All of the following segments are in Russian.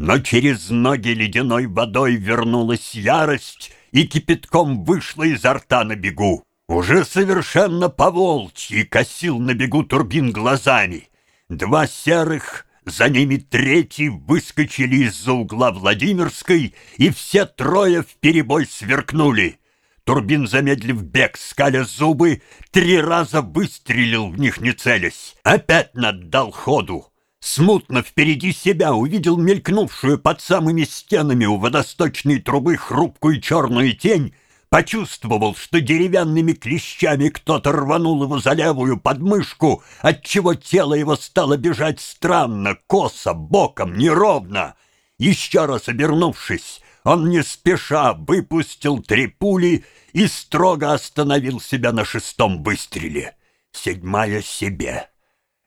Но через ноги ледяной водой вернулась ярость И кипятком вышла изо рта на бегу. Уже совершенно поволчьи косил на бегу турбин глазами. Два серых, за ними третий выскочили из-за угла Владимирской, и все трое вперебой сверкнули. Турбин, замедлив бег, скаля зубы, три раза выстрелил в них, не целясь. Опять наддал ходу. Смутно впереди себя увидел мелькнувшую под самыми стенами у водосточной трубы хрупкую черную тень, почувствовал, что деревянными клещами кто-то рванул его за левую подмышку, отчего тело его стало бежать странно, косо, боком, неровно. Еще раз обернувшись, он не спеша выпустил три пули и строго остановил себя на шестом выстреле. Седьмая себе.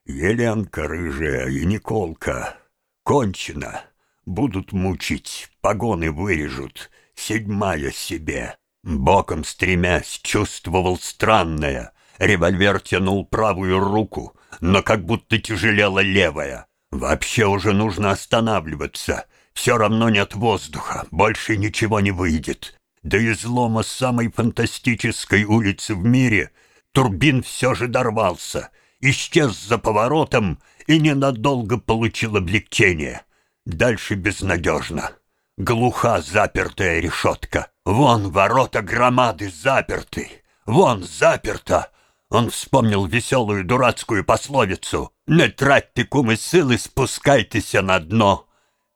Еленка рыжая и Николка. Кончено. Будут мучить, погоны вырежут. Седьмая себе. Боком стремясь, чувствовал странное. Револьвер тянул правую руку, но как будто тяжелела левая. Вообще уже нужно останавливаться. Все равно нет воздуха, больше ничего не выйдет. До излома самой фантастической улицы в мире Турбин все же дорвался, исчез за поворотом и ненадолго получил облегчение. Дальше безнадежно. Глуха запертая решетка. Вон ворота громады заперты. Вон заперто. Он вспомнил веселую дурацкую пословицу «Не тратьте кумы силы, спускайтесь на дно».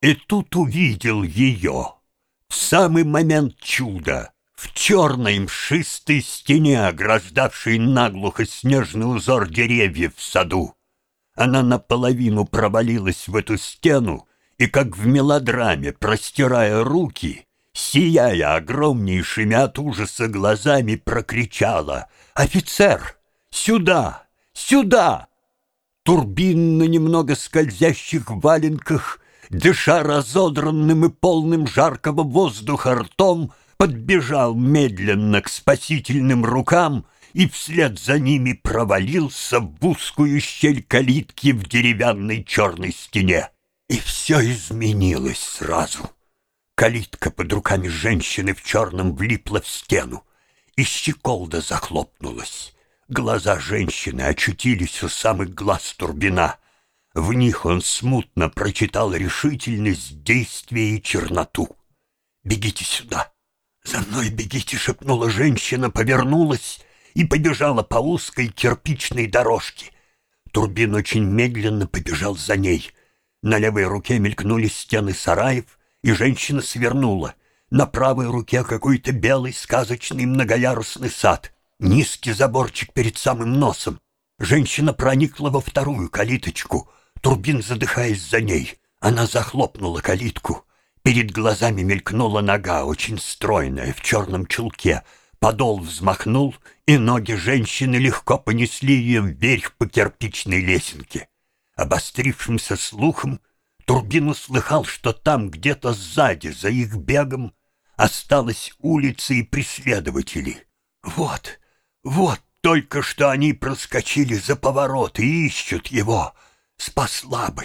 И тут увидел ее. В самый момент чуда, в черной мшистой стене, ограждавшей наглухо снежный узор деревьев в саду. Она наполовину провалилась в эту стену, и как в мелодраме, простирая руки, сияя огромнейшими от ужаса глазами, прокричала «Офицер! Сюда! Сюда!» Турбин на немного скользящих валенках, дыша разодранным и полным жаркого воздуха ртом, подбежал медленно к спасительным рукам и вслед за ними провалился в узкую щель калитки в деревянной черной стене. И все изменилось сразу. Калитка под руками женщины в черном влипла в стену, и щеколда захлопнулась. Глаза женщины очутились у самых глаз Турбина. В них он смутно прочитал решительность действия и черноту. «Бегите сюда! За мной бегите!» — шепнула женщина, повернулась и побежала по узкой кирпичной дорожке. Турбин очень медленно побежал за ней — на левой руке мелькнули стены сараев, и женщина свернула. На правой руке какой-то белый сказочный многоярусный сад. Низкий заборчик перед самым носом. Женщина проникла во вторую калиточку. Турбин, задыхаясь за ней, она захлопнула калитку. Перед глазами мелькнула нога, очень стройная, в черном чулке. Подол взмахнул, и ноги женщины легко понесли ее вверх по кирпичной лесенке. Обострившимся слухом Турбин услыхал, что там где-то сзади, за их бегом, осталась улица и преследователи. Вот, вот только что они проскочили за поворот и ищут его. Спасла бы,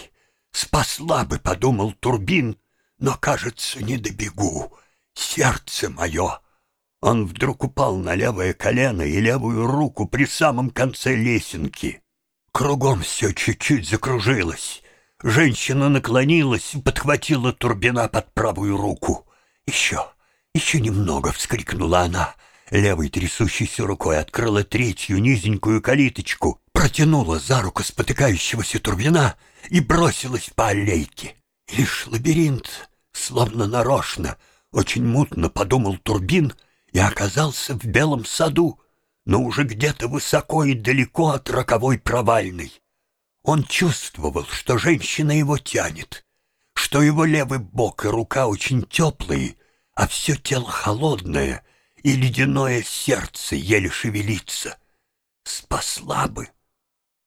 спасла бы, подумал Турбин, но, кажется, не добегу. Сердце мое. Он вдруг упал на левое колено и левую руку при самом конце лесенки. Кругом все чуть-чуть закружилось. Женщина наклонилась и подхватила Турбина под правую руку. «Еще, еще немного!» — вскрикнула она. Левой трясущейся рукой открыла третью низенькую калиточку, протянула за руку спотыкающегося Турбина и бросилась по аллейке. Лишь лабиринт, словно нарочно, очень мутно подумал Турбин и оказался в белом саду, но уже где-то высоко и далеко от роковой провальной. Он чувствовал, что женщина его тянет, что его левый бок и рука очень теплые, а все тело холодное, и ледяное сердце еле шевелится. Спасла бы,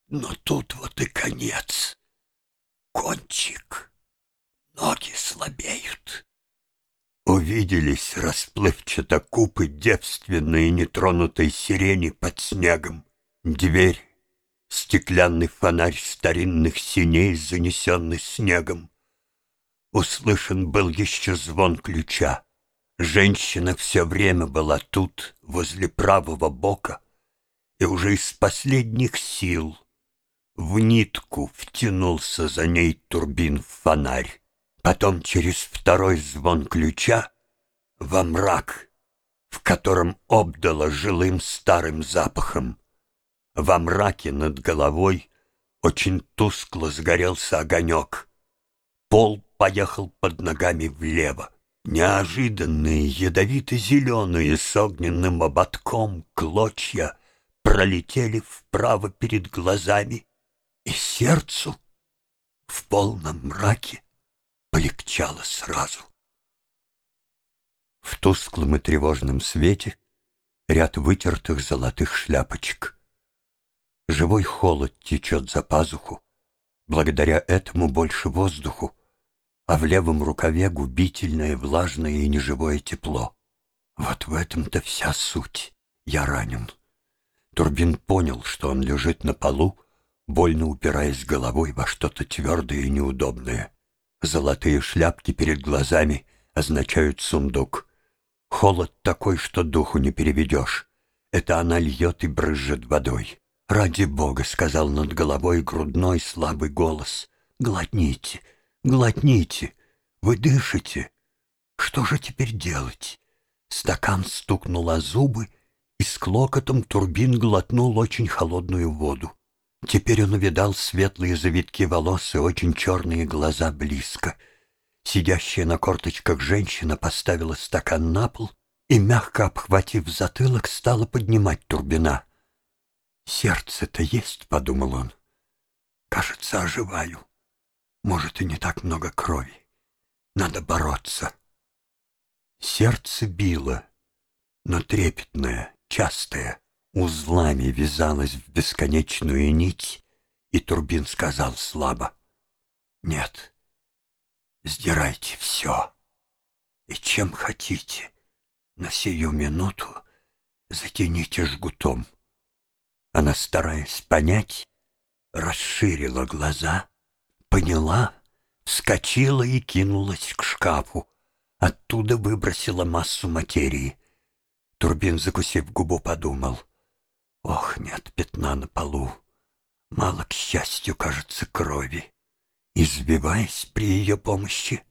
но тут вот и конец. Кончик, ноги слабеют. Увиделись расплывчато купы девственной нетронутой сирени под снегом. Дверь, стеклянный фонарь старинных синей, занесенный снегом. Услышан был еще звон ключа. Женщина все время была тут, возле правого бока, и уже из последних сил в нитку втянулся за ней турбин в фонарь. Потом через второй звон ключа во мрак, в котором обдало жилым старым запахом. Во мраке над головой очень тускло сгорелся огонек. Пол поехал под ногами влево. Неожиданные, ядовито-зеленые с огненным ободком клочья пролетели вправо перед глазами, и сердцу в полном мраке полегчало сразу. В тусклом и тревожном свете ряд вытертых золотых шляпочек. Живой холод течет за пазуху, благодаря этому больше воздуху, а в левом рукаве губительное, влажное и неживое тепло. Вот в этом-то вся суть. Я ранен. Турбин понял, что он лежит на полу, больно упираясь головой во что-то твердое и неудобное. Золотые шляпки перед глазами означают сундук. Холод такой, что духу не переведешь. Это она льет и брызжет водой. «Ради Бога», — сказал над головой грудной слабый голос, — «глотните, Глотните, вы дышите. Что же теперь делать? Стакан стукнул о зубы, и с клокотом турбин глотнул очень холодную воду. Теперь он увидал светлые завитки волос и очень черные глаза близко. Сидящая на корточках женщина поставила стакан на пол и, мягко обхватив затылок, стала поднимать турбина. «Сердце-то есть», — подумал он. «Кажется, оживаю». Может, и не так много крови. Надо бороться. Сердце било, но трепетное, частое, узлами вязалось в бесконечную нить, и Турбин сказал слабо, «Нет, сдирайте все, и чем хотите, на сию минуту затяните жгутом». Она, стараясь понять, расширила глаза Поняла, вскочила и кинулась к шкафу. Оттуда выбросила массу материи. Турбин, закусив губу, подумал. Ох, нет пятна на полу. Мало, к счастью, кажется, крови. Избиваясь при ее помощи,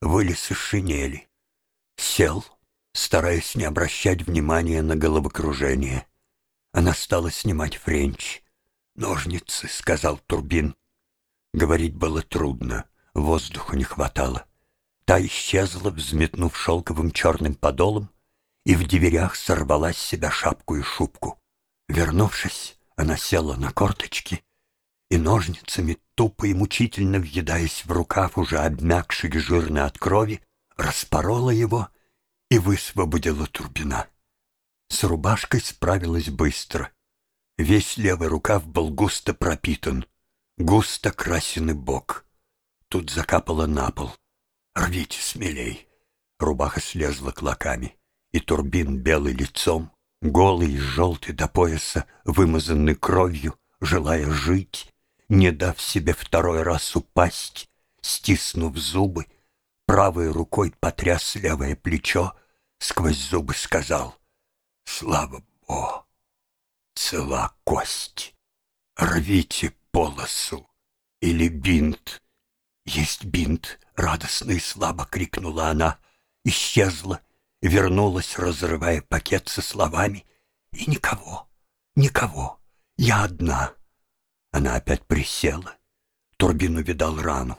вылез из шинели. Сел, стараясь не обращать внимания на головокружение. Она стала снимать френч. «Ножницы», — сказал Турбин. Говорить было трудно, воздуха не хватало. Та исчезла, взметнув шелковым черным подолом, и в дверях сорвала с себя шапку и шубку. Вернувшись, она села на корточки и ножницами, тупо и мучительно въедаясь в рукав, уже обмякший жирно от крови, распорола его и высвободила турбина. С рубашкой справилась быстро. Весь левый рукав был густо пропитан — Густо красенный бок. Тут закапало на пол. Рвите смелей. Рубаха слезла клоками, и турбин белый лицом, голый желтый до пояса, вымазанный кровью, желая жить, не дав себе второй раз упасть, стиснув зубы, правой рукой потряс левое плечо, сквозь зубы сказал «Слава Богу! Цела кость! Рвите полосу или бинт. Есть бинт, радостно и слабо крикнула она, исчезла, вернулась, разрывая пакет со словами, и никого, никого, я одна. Она опять присела. Турбин увидал рану.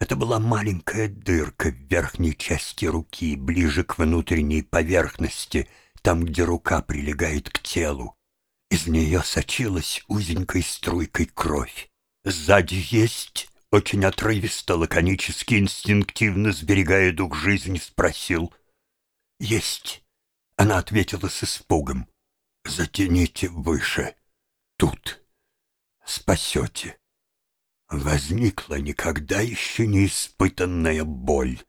Это была маленькая дырка в верхней части руки, ближе к внутренней поверхности, там, где рука прилегает к телу. Из нее сочилась узенькой струйкой кровь. Сзади есть, очень отрывисто, лаконически, инстинктивно сберегая дух жизни, спросил. Есть. Она ответила с испугом. Затяните выше. Тут. Спасете. Возникла никогда еще не испытанная боль.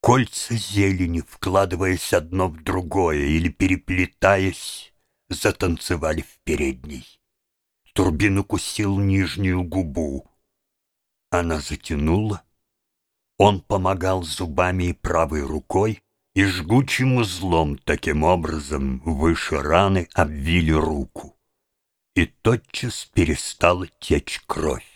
Кольца зелени, вкладываясь одно в другое или переплетаясь, затанцевали в передней. Турбин укусил нижнюю губу. Она затянула, Он помогал зубами и правой рукой, и жгучим узлом таким образом выше раны обвили руку. И тотчас перестала течь кровь.